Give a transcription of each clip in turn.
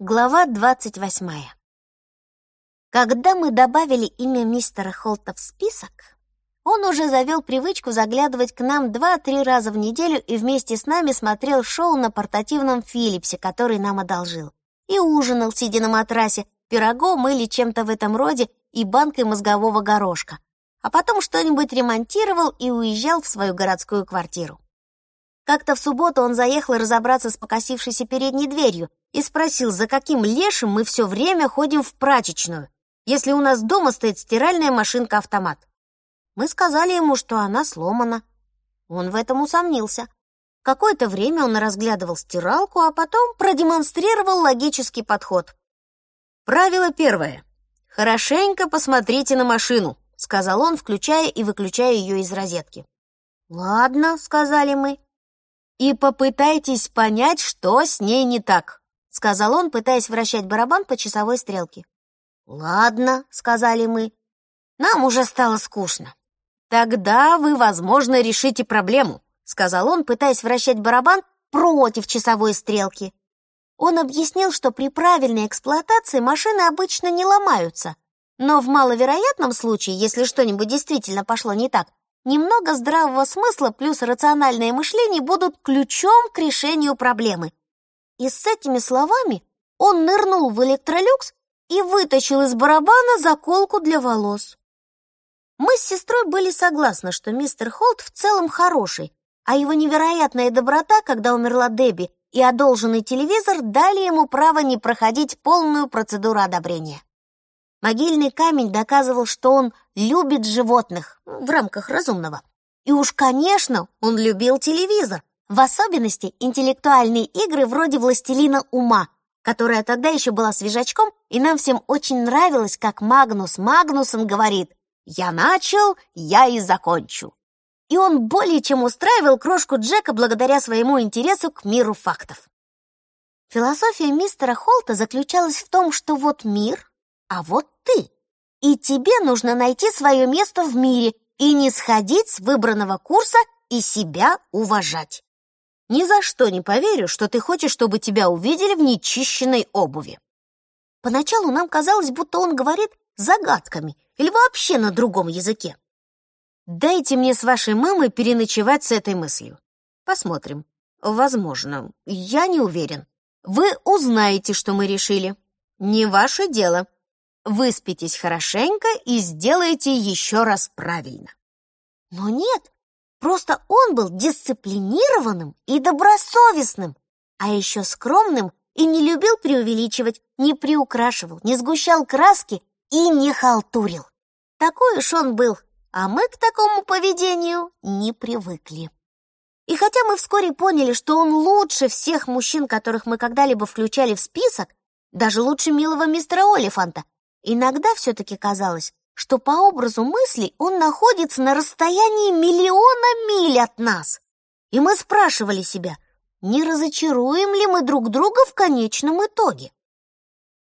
Глава двадцать восьмая. Когда мы добавили имя мистера Холта в список, он уже завел привычку заглядывать к нам два-три раза в неделю и вместе с нами смотрел шоу на портативном Филлипсе, который нам одолжил, и ужинал, сидя на матрасе, пирогом или чем-то в этом роде и банкой мозгового горошка, а потом что-нибудь ремонтировал и уезжал в свою городскую квартиру. Как-то в субботу он заехал разобраться с покосившейся передней дверью, и спросил, за каким лешим мы все время ходим в прачечную, если у нас дома стоит стиральная машинка-автомат. Мы сказали ему, что она сломана. Он в этом усомнился. Какое-то время он разглядывал стиралку, а потом продемонстрировал логический подход. «Правило первое. Хорошенько посмотрите на машину», — сказал он, включая и выключая ее из розетки. «Ладно», — сказали мы. «И попытайтесь понять, что с ней не так», — сказал он, пытаясь вращать барабан по часовой стрелке. «Ладно», — сказали мы. «Нам уже стало скучно». «Тогда вы, возможно, решите проблему», — сказал он, пытаясь вращать барабан против часовой стрелки. Он объяснил, что при правильной эксплуатации машины обычно не ломаются, но в маловероятном случае, если что-нибудь действительно пошло не так, немного здравого смысла плюс рациональное мышление будут ключом к решению проблемы. И с этими словами он нырнул в электролюкс и вытащил из барабана заколку для волос. Мы с сестрой были согласны, что мистер Холт в целом хороший, а его невероятная доброта, когда умерла Дебби, и одолженный телевизор дали ему право не проходить полную процедуру одобрения. Могильный камень доказывал, что он любит животных в рамках разумного. И уж, конечно, он любил телевизор, в особенности интеллектуальные игры вроде «Властелина ума», которая тогда еще была свежачком, и нам всем очень нравилось, как Магнус Магнусон говорит «Я начал, я и закончу». И он более чем устраивал крошку Джека благодаря своему интересу к миру фактов. Философия мистера Холта заключалась в том, что вот мир, а вот ты. И тебе нужно найти свое место в мире и не сходить с выбранного курса и себя уважать. Ни за что не поверю, что ты хочешь, чтобы тебя увидели в нечищенной обуви. Поначалу нам казалось, будто он говорит загадками или вообще на другом языке. Дайте мне с вашей мамой переночевать с этой мыслью. Посмотрим. Возможно, я не уверен. Вы узнаете, что мы решили. Не ваше дело. Выспитесь хорошенько и сделайте еще раз правильно. Но нет, Просто он был дисциплинированным и добросовестным, а еще скромным и не любил преувеличивать, не приукрашивал, не сгущал краски и не халтурил. Такой уж он был, а мы к такому поведению не привыкли. И хотя мы вскоре поняли, что он лучше всех мужчин, которых мы когда-либо включали в список, даже лучше милого мистера Олифанта, иногда все-таки казалось, что по образу мыслей он находится на расстоянии миллиона миль от нас. И мы спрашивали себя, не разочаруем ли мы друг друга в конечном итоге.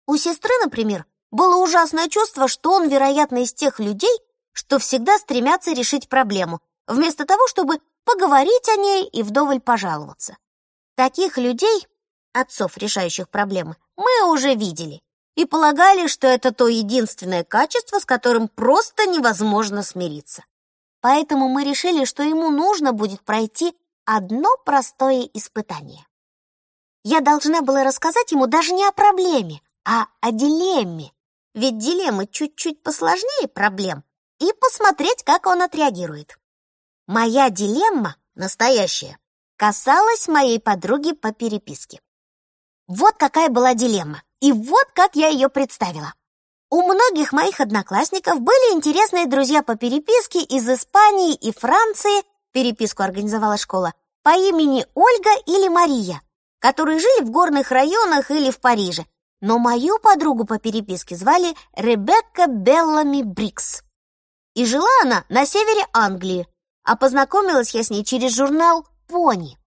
У сестры, например, было ужасное чувство, что он, вероятно, из тех людей, что всегда стремятся решить проблему, вместо того, чтобы поговорить о ней и вдоволь пожаловаться. Таких людей, отцов, решающих проблемы, мы уже видели и полагали, что это то единственное качество, с которым просто невозможно смириться. Поэтому мы решили, что ему нужно будет пройти одно простое испытание. Я должна была рассказать ему даже не о проблеме, а о дилемме. Ведь дилеммы чуть-чуть посложнее проблем, и посмотреть, как он отреагирует. Моя дилемма, настоящая, касалась моей подруги по переписке. Вот какая была дилемма. И вот как я ее представила. У многих моих одноклассников были интересные друзья по переписке из Испании и Франции, переписку организовала школа, по имени Ольга или Мария, которые жили в горных районах или в Париже. Но мою подругу по переписке звали Ребекка Беллами Брикс. И жила она на севере Англии, а познакомилась я с ней через журнал «Пони».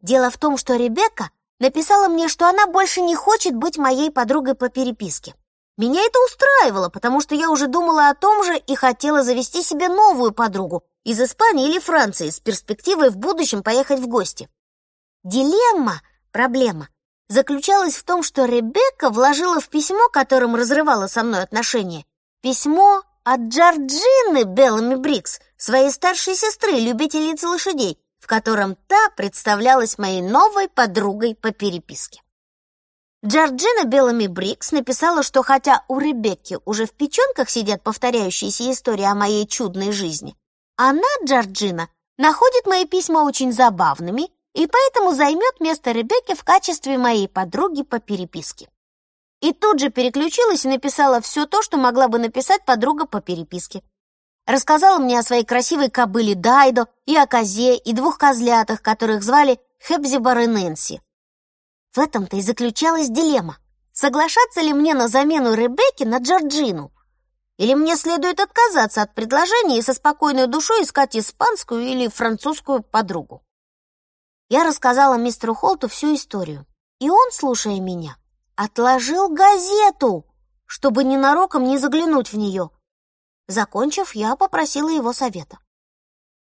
Дело в том, что Ребекка написала мне, что она больше не хочет быть моей подругой по переписке. Меня это устраивало, потому что я уже думала о том же и хотела завести себе новую подругу из Испании или Франции с перспективой в будущем поехать в гости. Дилемма, проблема, заключалась в том, что Ребекка вложила в письмо, которым разрывала со мной отношения, письмо от Джорджины Беллами Брикс, своей старшей сестры, любительницы лошадей, в котором та представлялась моей новой подругой по переписке. Джорджина Белами Брикс написала, что хотя у Ребекки уже в печенках сидят повторяющиеся истории о моей чудной жизни, она, Джорджина, находит мои письма очень забавными и поэтому займет место Ребекки в качестве моей подруги по переписке. И тут же переключилась и написала все то, что могла бы написать подруга по переписке. Рассказала мне о своей красивой кобыле Дайдо и о козе и двух козлятах, которых звали Хепзибар и Нэнси. В этом-то и заключалась дилемма. Соглашаться ли мне на замену Ребекки на Джорджину? Или мне следует отказаться от предложения и со спокойной душой искать испанскую или французскую подругу? Я рассказала мистеру Холту всю историю, и он, слушая меня, отложил газету, чтобы ненароком не заглянуть в нее. Закончив, я попросила его совета.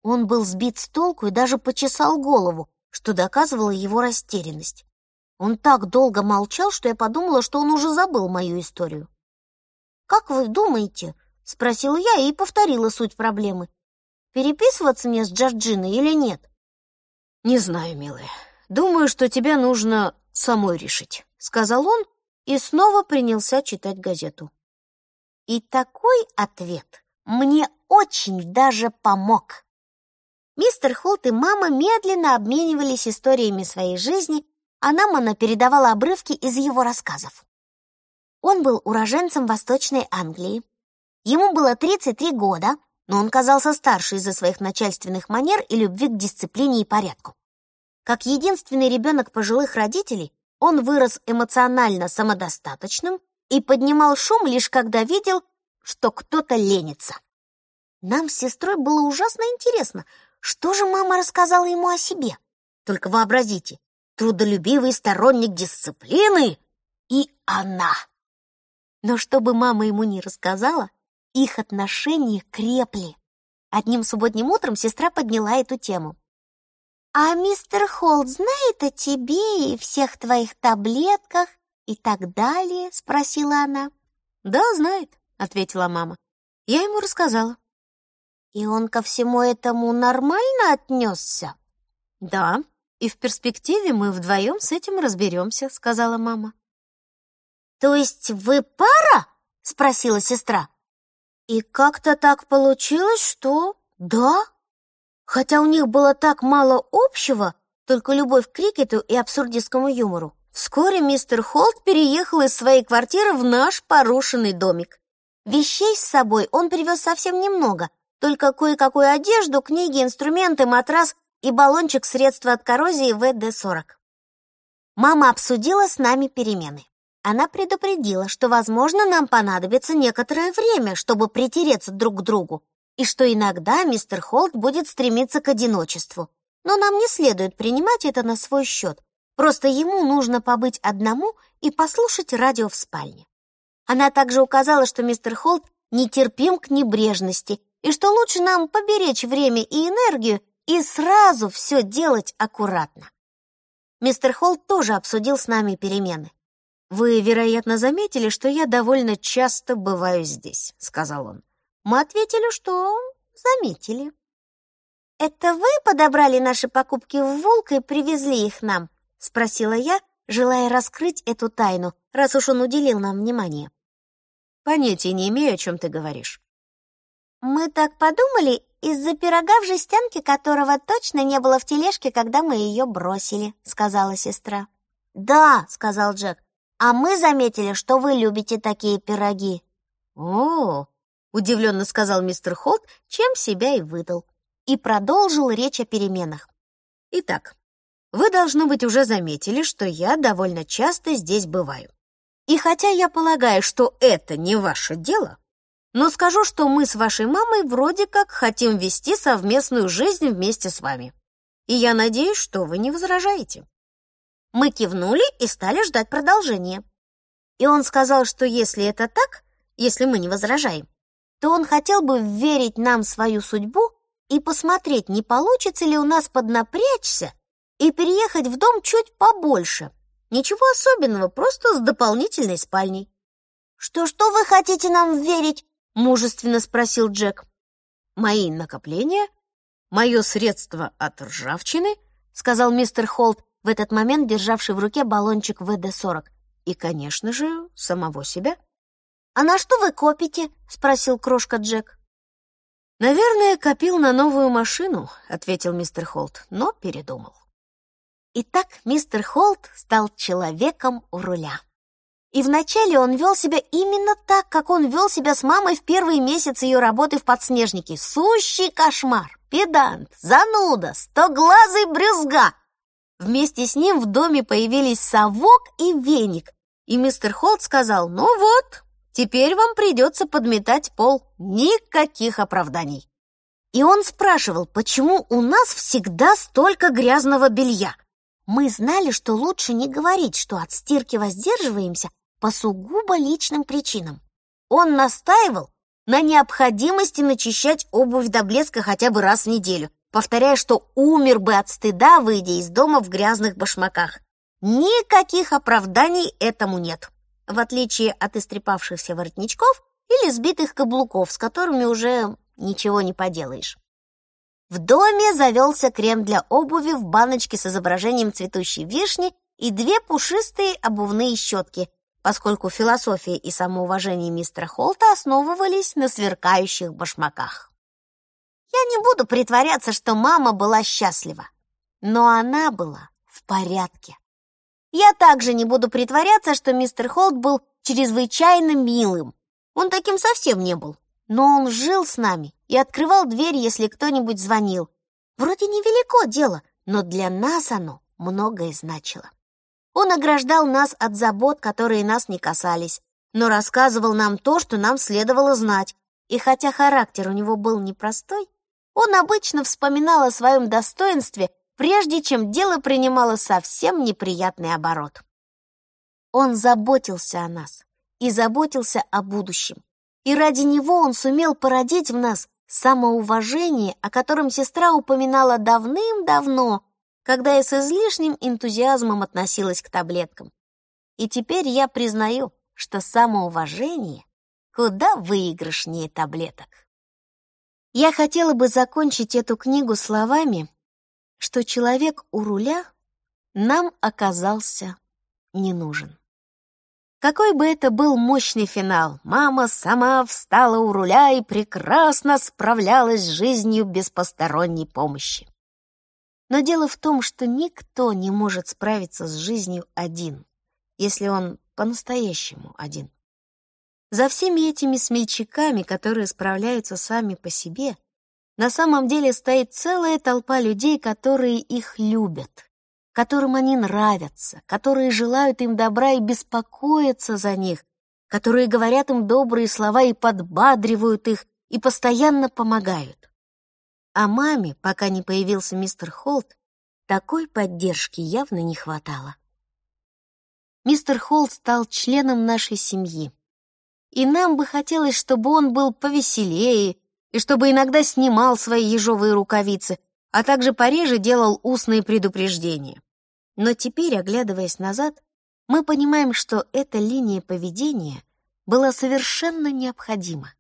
Он был сбит с толку и даже почесал голову, что доказывало его растерянность. Он так долго молчал, что я подумала, что он уже забыл мою историю. «Как вы думаете?» — спросила я и повторила суть проблемы. «Переписываться мне с Джорджиной или нет?» «Не знаю, милая. Думаю, что тебе нужно самой решить», — сказал он и снова принялся читать газету. И такой ответ мне очень даже помог. Мистер Холт и мама медленно обменивались историями своей жизни а нам она передавала обрывки из его рассказов. Он был уроженцем Восточной Англии. Ему было 33 года, но он казался старше из-за своих начальственных манер и любви к дисциплине и порядку. Как единственный ребенок пожилых родителей, он вырос эмоционально самодостаточным и поднимал шум лишь когда видел, что кто-то ленится. Нам с сестрой было ужасно интересно, что же мама рассказала ему о себе. Только вообразите, трудолюбивый сторонник дисциплины и она. Но чтобы мама ему не рассказала, их отношения крепли. Одним субботним утром сестра подняла эту тему. «А мистер Холт знает о тебе и всех твоих таблетках и так далее?» — спросила она. «Да, знает», — ответила мама. «Я ему рассказала». «И он ко всему этому нормально отнесся?» «Да», и в перспективе мы вдвоем с этим разберемся», — сказала мама. «То есть вы пара?» — спросила сестра. И как-то так получилось, что да. Хотя у них было так мало общего, только любовь к крикету и абсурдистскому юмору. Вскоре мистер Холт переехал из своей квартиры в наш порушенный домик. Вещей с собой он привез совсем немного, только кое-какую одежду, книги, инструменты, матрас и баллончик средства от коррозии ВД-40. Мама обсудила с нами перемены. Она предупредила, что, возможно, нам понадобится некоторое время, чтобы притереться друг к другу, и что иногда мистер Холт будет стремиться к одиночеству. Но нам не следует принимать это на свой счет. Просто ему нужно побыть одному и послушать радио в спальне. Она также указала, что мистер Холт нетерпим к небрежности и что лучше нам поберечь время и энергию и сразу все делать аккуратно. Мистер Холл тоже обсудил с нами перемены. «Вы, вероятно, заметили, что я довольно часто бываю здесь», — сказал он. Мы ответили, что заметили. «Это вы подобрали наши покупки в Волк и привезли их нам?» — спросила я, желая раскрыть эту тайну, раз уж он уделил нам внимание. «Понятия не имею, о чем ты говоришь». «Мы так подумали из-за пирога в жестянке, которого точно не было в тележке, когда мы ее бросили», — сказала сестра. «Да», — сказал Джек, — «а мы заметили, что вы любите такие пироги». «О, удивленно сказал мистер Холт, чем себя и выдал, и продолжил речь о переменах. «Итак, вы, должно быть, уже заметили, что я довольно часто здесь бываю. И хотя я полагаю, что это не ваше дело, но скажу, что мы с вашей мамой вроде как хотим вести совместную жизнь вместе с вами. И я надеюсь, что вы не возражаете». Мы кивнули и стали ждать продолжения. И он сказал, что если это так, если мы не возражаем, то он хотел бы верить нам свою судьбу и посмотреть, не получится ли у нас поднапрячься и переехать в дом чуть побольше, Ничего особенного, просто с дополнительной спальней. «Что-что вы хотите нам верить?» — мужественно спросил Джек. «Мои накопления, мое средство от ржавчины», — сказал мистер Холт, в этот момент державший в руке баллончик ВД-40. «И, конечно же, самого себя». «А на что вы копите?» — спросил крошка Джек. «Наверное, копил на новую машину», — ответил мистер Холт, но передумал. Итак, мистер Холт стал человеком у руля. И вначале он вел себя именно так, как он вел себя с мамой в первые месяцы ее работы в подснежнике. Сущий кошмар, педант, зануда, стоглазый брюзга. Вместе с ним в доме появились совок и веник, и мистер Холт сказал, ну вот, теперь вам придется подметать пол, никаких оправданий. И он спрашивал, почему у нас всегда столько грязного белья. Мы знали, что лучше не говорить, что от стирки воздерживаемся, по сугубо личным причинам. Он настаивал на необходимости начищать обувь до блеска хотя бы раз в неделю, повторяя, что умер бы от стыда, выйдя из дома в грязных башмаках. Никаких оправданий этому нет, в отличие от истрепавшихся воротничков или сбитых каблуков, с которыми уже ничего не поделаешь. В доме завелся крем для обуви в баночке с изображением цветущей вишни и две пушистые обувные щетки, поскольку философия и самоуважение мистера Холта основывались на сверкающих башмаках. Я не буду притворяться, что мама была счастлива, но она была в порядке. Я также не буду притворяться, что мистер Холт был чрезвычайно милым. Он таким совсем не был, но он жил с нами и открывал дверь, если кто-нибудь звонил. Вроде невелико дело, но для нас оно многое значило. Он ограждал нас от забот, которые нас не касались, но рассказывал нам то, что нам следовало знать. И хотя характер у него был непростой, он обычно вспоминал о своем достоинстве, прежде чем дело принимало совсем неприятный оборот. Он заботился о нас и заботился о будущем. И ради него он сумел породить в нас самоуважение, о котором сестра упоминала давным-давно, когда я с излишним энтузиазмом относилась к таблеткам. И теперь я признаю, что самоуважение куда выигрышнее таблеток. Я хотела бы закончить эту книгу словами, что человек у руля нам оказался не нужен. Какой бы это был мощный финал, мама сама встала у руля и прекрасно справлялась с жизнью без посторонней помощи. Но дело в том, что никто не может справиться с жизнью один, если он по-настоящему один. За всеми этими смельчаками, которые справляются сами по себе, на самом деле стоит целая толпа людей, которые их любят, которым они нравятся, которые желают им добра и беспокоятся за них, которые говорят им добрые слова и подбадривают их, и постоянно помогают. А маме, пока не появился мистер Холт, такой поддержки явно не хватало. Мистер Холт стал членом нашей семьи, и нам бы хотелось, чтобы он был повеселее и чтобы иногда снимал свои ежовые рукавицы, а также пореже делал устные предупреждения. Но теперь, оглядываясь назад, мы понимаем, что эта линия поведения была совершенно необходима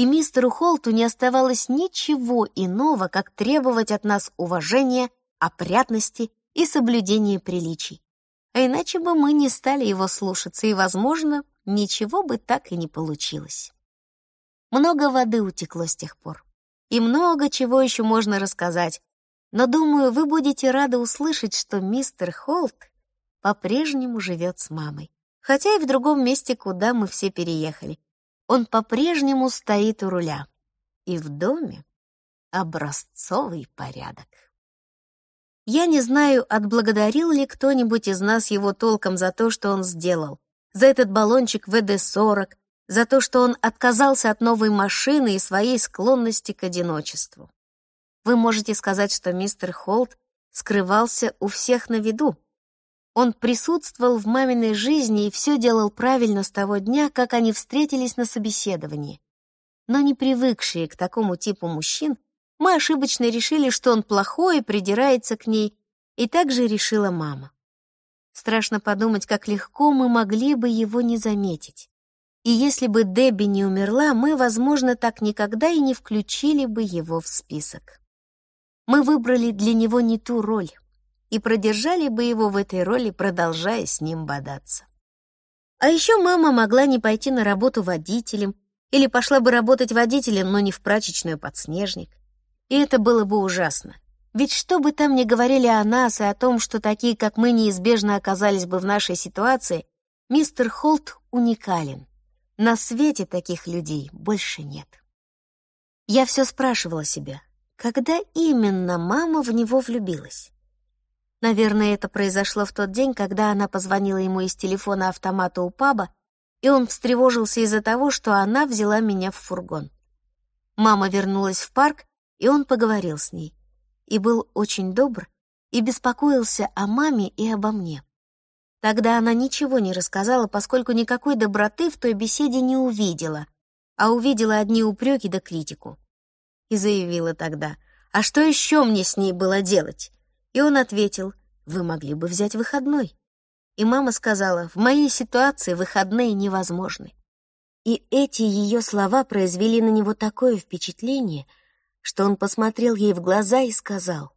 и мистеру Холту не оставалось ничего иного, как требовать от нас уважения, опрятности и соблюдения приличий. А иначе бы мы не стали его слушаться, и, возможно, ничего бы так и не получилось. Много воды утекло с тех пор, и много чего еще можно рассказать, но, думаю, вы будете рады услышать, что мистер Холт по-прежнему живет с мамой, хотя и в другом месте, куда мы все переехали, он по-прежнему стоит у руля. И в доме образцовый порядок. Я не знаю, отблагодарил ли кто-нибудь из нас его толком за то, что он сделал, за этот баллончик ВД-40, за то, что он отказался от новой машины и своей склонности к одиночеству. Вы можете сказать, что мистер Холт скрывался у всех на виду, он присутствовал в маминой жизни и все делал правильно с того дня, как они встретились на собеседовании. Но не привыкшие к такому типу мужчин, мы ошибочно решили, что он плохой и придирается к ней, и так же решила мама. Страшно подумать, как легко мы могли бы его не заметить. И если бы Дебби не умерла, мы, возможно, так никогда и не включили бы его в список. Мы выбрали для него не ту роль и продержали бы его в этой роли, продолжая с ним бодаться. А еще мама могла не пойти на работу водителем или пошла бы работать водителем, но не в прачечную подснежник. И это было бы ужасно. Ведь что бы там ни говорили о нас и о том, что такие, как мы, неизбежно оказались бы в нашей ситуации, мистер Холт уникален. На свете таких людей больше нет. Я все спрашивала себя, когда именно мама в него влюбилась? Наверное, это произошло в тот день, когда она позвонила ему из телефона автомата у паба, и он встревожился из-за того, что она взяла меня в фургон. Мама вернулась в парк, и он поговорил с ней. И был очень добр, и беспокоился о маме и обо мне. Тогда она ничего не рассказала, поскольку никакой доброты в той беседе не увидела, а увидела одни упреки да критику. И заявила тогда, «А что еще мне с ней было делать?» И он ответил, «Вы могли бы взять выходной». И мама сказала, «В моей ситуации выходные невозможны». И эти ее слова произвели на него такое впечатление, что он посмотрел ей в глаза и сказал,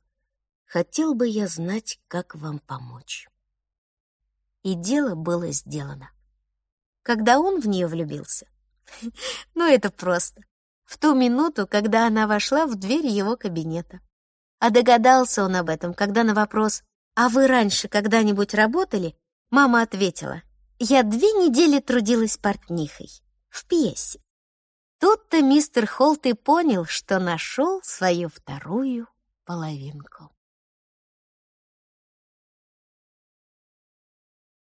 «Хотел бы я знать, как вам помочь». И дело было сделано. Когда он в нее влюбился? Ну, это просто. В ту минуту, когда она вошла в дверь его кабинета. А догадался он об этом, когда на вопрос «А вы раньше когда-нибудь работали?» мама ответила «Я две недели трудилась портнихой в пьесе». Тут-то мистер Холт и понял, что нашел свою вторую половинку.